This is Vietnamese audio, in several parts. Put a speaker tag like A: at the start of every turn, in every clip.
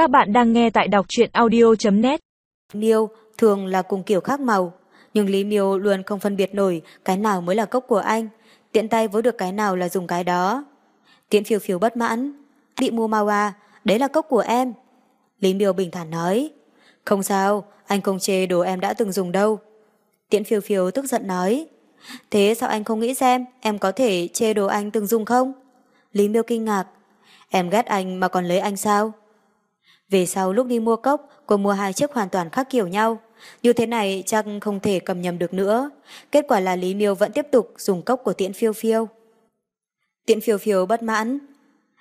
A: Các bạn đang nghe tại đọc truyện audio.net
B: Miêu thường là cùng kiểu khác màu, nhưng Lý Miêu luôn không phân biệt nổi cái nào mới là cốc của anh, tiện tay với được cái nào là dùng cái đó. Tiễn phiêu phiêu bất mãn, bị mua mau à, đấy là cốc của em. Lý Miêu bình thản nói, không sao, anh không chê đồ em đã từng dùng đâu. Tiễn phiêu phiêu tức giận nói, thế sao anh không nghĩ xem em có thể chê đồ anh từng dùng không? Lý Miêu kinh ngạc, em ghét anh mà còn lấy anh sao? Về sau lúc đi mua cốc, cô mua hai chiếc hoàn toàn khác kiểu nhau. Như thế này chắc không thể cầm nhầm được nữa. Kết quả là Lý Miêu vẫn tiếp tục dùng cốc của tiễn phiêu phiêu. Tiễn phiêu phiêu bất mãn.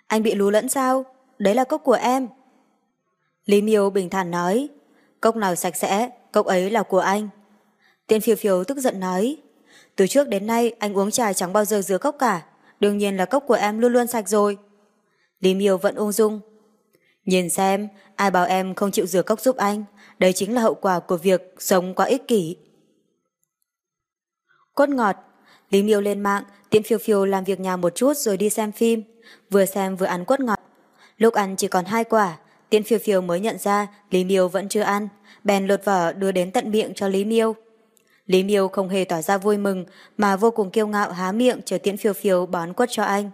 B: Anh bị lú lẫn sao? Đấy là cốc của em. Lý Miêu bình thản nói. Cốc nào sạch sẽ, cốc ấy là của anh. Tiễn phiêu phiêu tức giận nói. Từ trước đến nay anh uống trà chẳng bao giờ rửa cốc cả. Đương nhiên là cốc của em luôn luôn sạch rồi. Lý Miêu vẫn ung dung. Nhìn xem, ai bảo em không chịu rửa cốc giúp anh, đây chính là hậu quả của việc sống quá ích kỷ. Cốt ngọt, Lý Miêu lên mạng, tiễn phiêu phiêu làm việc nhà một chút rồi đi xem phim, vừa xem vừa ăn quất ngọt. Lúc ăn chỉ còn hai quả, tiễn phiêu phiêu mới nhận ra Lý Miêu vẫn chưa ăn, bèn lột vỏ đưa đến tận miệng cho Lý Miêu. Lý Miêu không hề tỏ ra vui mừng mà vô cùng kiêu ngạo há miệng chờ tiễn phiêu phiêu bón quất cho anh.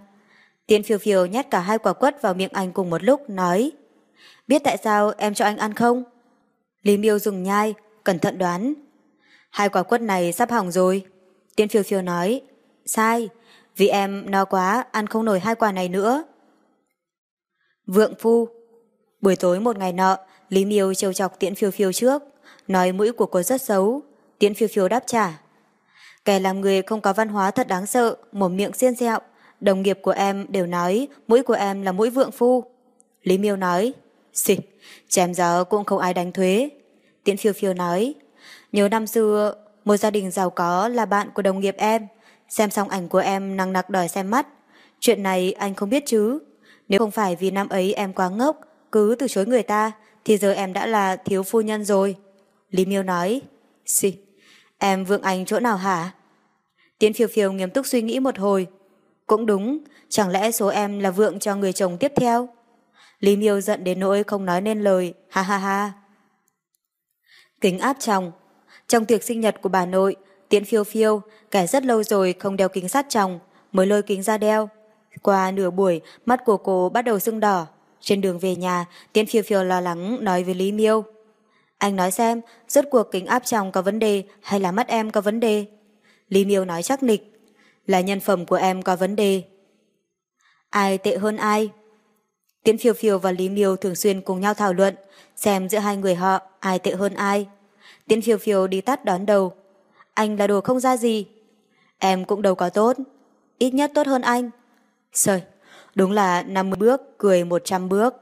B: Tiễn phiêu phiêu nhét cả hai quả quất vào miệng anh cùng một lúc, nói Biết tại sao em cho anh ăn không? Lý miêu dùng nhai, cẩn thận đoán. Hai quả quất này sắp hỏng rồi. Tiễn phiêu phiêu nói Sai, vì em no quá, ăn không nổi hai quả này nữa. Vượng phu Buổi tối một ngày nọ, Lý miêu trêu chọc tiễn phiêu phiêu trước, nói mũi của cô rất xấu. Tiễn phiêu phiêu đáp trả. Kẻ làm người không có văn hóa thật đáng sợ, mồm miệng xiên xẹo, Đồng nghiệp của em đều nói mũi của em là mũi vượng phu. Lý Miêu nói, xì, chém gió cũng không ai đánh thuế. Tiễn phiêu phiêu nói, nhớ năm xưa, một gia đình giàu có là bạn của đồng nghiệp em. Xem xong ảnh của em năng nặc đòi xem mắt. Chuyện này anh không biết chứ. Nếu không phải vì năm ấy em quá ngốc, cứ từ chối người ta, thì giờ em đã là thiếu phu nhân rồi. Lý Miêu nói, xì, em vượng anh chỗ nào hả? Tiễn phiêu phiêu nghiêm túc suy nghĩ một hồi, cũng đúng, chẳng lẽ số em là vượng cho người chồng tiếp theo? Lý Miêu giận đến nỗi không nói nên lời, ha ha ha. Kính áp chồng. Trong tiệc sinh nhật của bà nội, Tiễn phiêu phiêu, kẻ rất lâu rồi không đeo kính sát chồng, mới lôi kính ra đeo. Qua nửa buổi, mắt của cô bắt đầu sưng đỏ. Trên đường về nhà, Tiễn phiêu phiêu lo lắng nói với Lý Miêu. Anh nói xem, rốt cuộc kính áp chồng có vấn đề hay là mắt em có vấn đề? Lý Miêu nói chắc nịch, là nhân phẩm của em có vấn đề. Ai tệ hơn ai? Tiễn phiêu phiêu và Lý Miêu thường xuyên cùng nhau thảo luận, xem giữa hai người họ ai tệ hơn ai. Tiễn phiêu phiêu đi tắt đón đầu. Anh là đồ không ra gì. Em cũng đâu có tốt. Ít nhất tốt hơn anh. Sời, đúng là 50 bước, cười 100 bước.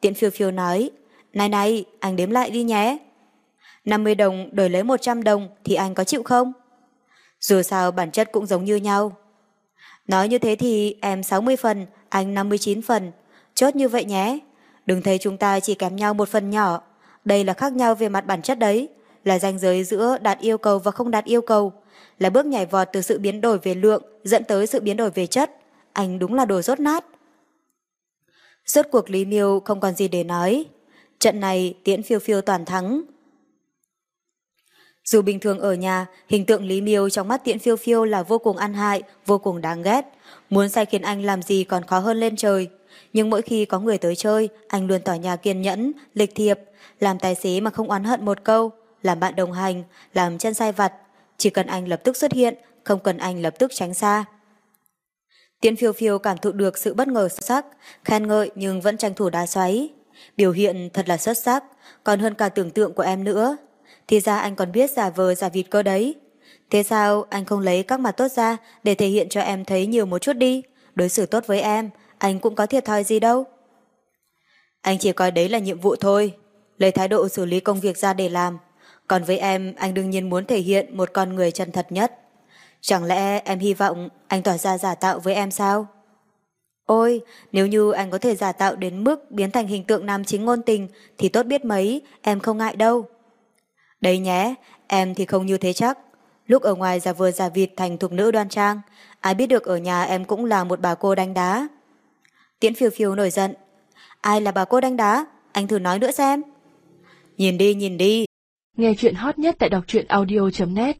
B: Tiễn phiêu phiêu nói, này này, anh đếm lại đi nhé. 50 đồng đổi lấy 100 đồng thì anh có chịu không? Dù sao bản chất cũng giống như nhau. Nói như thế thì em 60 phần, anh 59 phần. Chốt như vậy nhé. Đừng thấy chúng ta chỉ kém nhau một phần nhỏ. Đây là khác nhau về mặt bản chất đấy. Là ranh giới giữa đạt yêu cầu và không đạt yêu cầu. Là bước nhảy vọt từ sự biến đổi về lượng dẫn tới sự biến đổi về chất. Anh đúng là đồ rốt nát. Rốt cuộc Lý Miêu không còn gì để nói. Trận này tiễn phiêu phiêu toàn thắng. Dù bình thường ở nhà, hình tượng Lý Miêu trong mắt tiễn phiêu phiêu là vô cùng ăn hại, vô cùng đáng ghét. Muốn sai khiến anh làm gì còn khó hơn lên trời. Nhưng mỗi khi có người tới chơi, anh luôn tỏ nhà kiên nhẫn, lịch thiệp, làm tài xế mà không oán hận một câu, làm bạn đồng hành, làm chân sai vặt. Chỉ cần anh lập tức xuất hiện, không cần anh lập tức tránh xa. Tiến phiêu phiêu cảm thụ được sự bất ngờ xuất sắc, khen ngợi nhưng vẫn tranh thủ đá xoáy. Biểu hiện thật là xuất sắc, còn hơn cả tưởng tượng của em nữa. Thì ra anh còn biết giả vờ giả vịt cơ đấy. Thế sao anh không lấy các mặt tốt ra để thể hiện cho em thấy nhiều một chút đi? Đối xử tốt với em, anh cũng có thiệt thòi gì đâu. Anh chỉ coi đấy là nhiệm vụ thôi. Lấy thái độ xử lý công việc ra để làm. Còn với em, anh đương nhiên muốn thể hiện một con người chân thật nhất. Chẳng lẽ em hy vọng anh tỏ ra giả tạo với em sao? Ôi, nếu như anh có thể giả tạo đến mức biến thành hình tượng nam chính ngôn tình thì tốt biết mấy, em không ngại đâu. Đấy nhé, em thì không như thế chắc. Lúc ở ngoài giả vừa giả vịt thành thục nữ đoan trang, ai biết được ở nhà em cũng là một bà cô đánh đá. Tiễn phiêu phiêu nổi giận. Ai là bà cô đánh đá? anh thử nói nữa xem. Nhìn đi, nhìn đi.
A: Nghe chuyện hot nhất tại đọc truyện audio.net